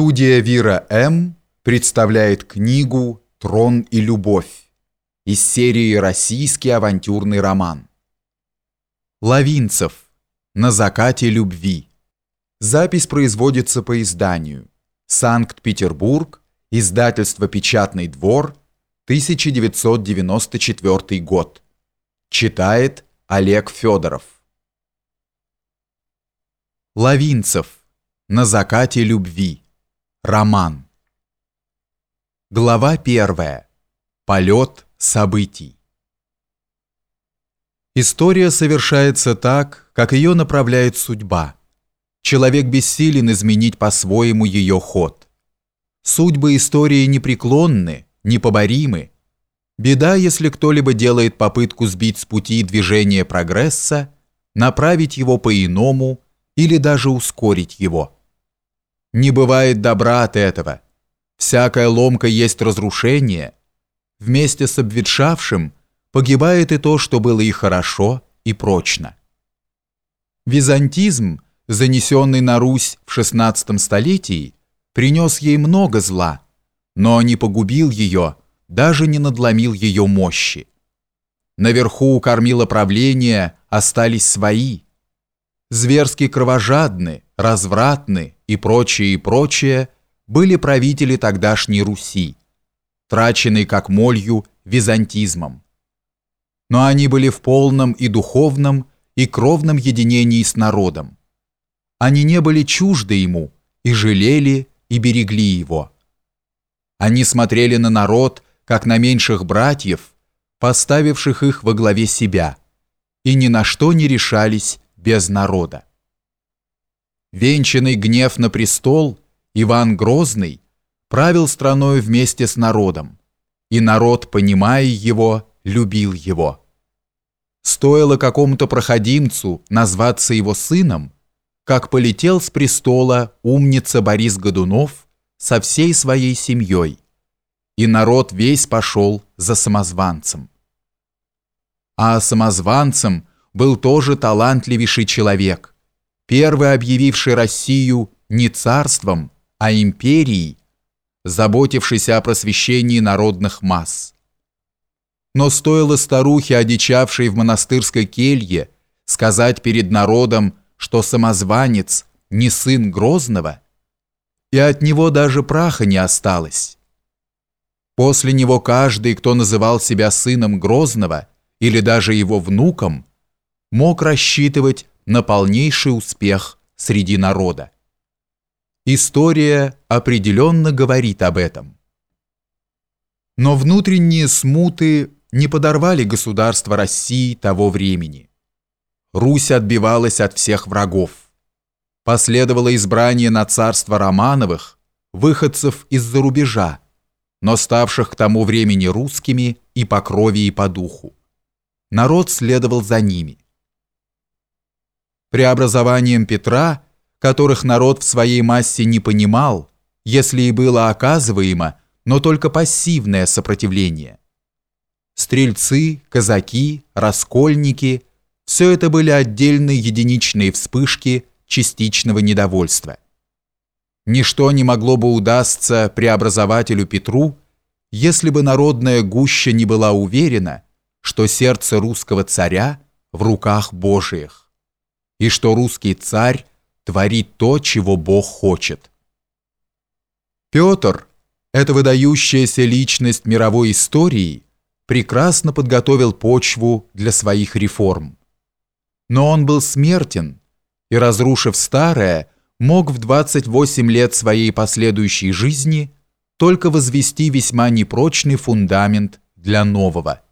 Студия Вира М. представляет книгу «Трон и любовь» из серии «Российский авантюрный роман». Лавинцев. На закате любви. Запись производится по изданию. Санкт-Петербург. Издательство «Печатный двор». 1994 год. Читает Олег Федоров. Лавинцев. На закате любви. Роман. Глава первая. Полет событий. История совершается так, как ее направляет судьба. Человек бессилен изменить по-своему ее ход. Судьбы истории непреклонны, непоборимы. Беда, если кто-либо делает попытку сбить с пути движения прогресса, направить его по-иному или даже ускорить его. Не бывает добра от этого. Всякая ломка есть разрушение. Вместе с обветшавшим погибает и то, что было и хорошо, и прочно. Византизм, занесенный на Русь в XVI столетии, принес ей много зла, но не погубил ее, даже не надломил ее мощи. Наверху у кормила правления остались свои. Зверски кровожадны, развратны и прочее, и прочее были правители тогдашней Руси, траченные как молью византизмом. Но они были в полном и духовном, и кровном единении с народом. Они не были чужды ему, и жалели, и берегли его. Они смотрели на народ, как на меньших братьев, поставивших их во главе себя, и ни на что не решались без народа. Венчанный гнев на престол, Иван Грозный правил страной вместе с народом, и народ, понимая его, любил его. Стоило какому-то проходимцу назваться его сыном, как полетел с престола умница Борис Годунов со всей своей семьей, и народ весь пошел за самозванцем. А самозванцем был тоже талантливейший человек, первый объявивший Россию не царством, а империей, заботившийся о просвещении народных масс. Но стоило старухе, одичавшей в монастырской келье, сказать перед народом, что самозванец не сын Грозного, и от него даже праха не осталось. После него каждый, кто называл себя сыном Грозного или даже его внуком, мог рассчитывать на полнейший успех среди народа. История определенно говорит об этом. Но внутренние смуты не подорвали государство России того времени. Русь отбивалась от всех врагов. Последовало избрание на царство Романовых, выходцев из-за рубежа, но ставших к тому времени русскими и по крови, и по духу. Народ следовал за ними преобразованием Петра, которых народ в своей массе не понимал, если и было оказываемо, но только пассивное сопротивление. Стрельцы, казаки, раскольники – все это были отдельные единичные вспышки частичного недовольства. Ничто не могло бы удастся преобразователю Петру, если бы народная гуща не была уверена, что сердце русского царя в руках Божиих и что русский царь творит то, чего Бог хочет. Петр, эта выдающаяся личность мировой истории, прекрасно подготовил почву для своих реформ. Но он был смертен и, разрушив старое, мог в 28 лет своей последующей жизни только возвести весьма непрочный фундамент для нового.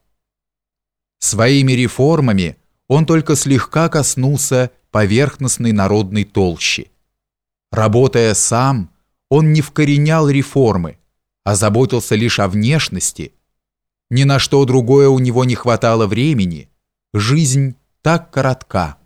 Своими реформами он только слегка коснулся поверхностной народной толщи. Работая сам, он не вкоренял реформы, а заботился лишь о внешности. Ни на что другое у него не хватало времени. Жизнь так коротка.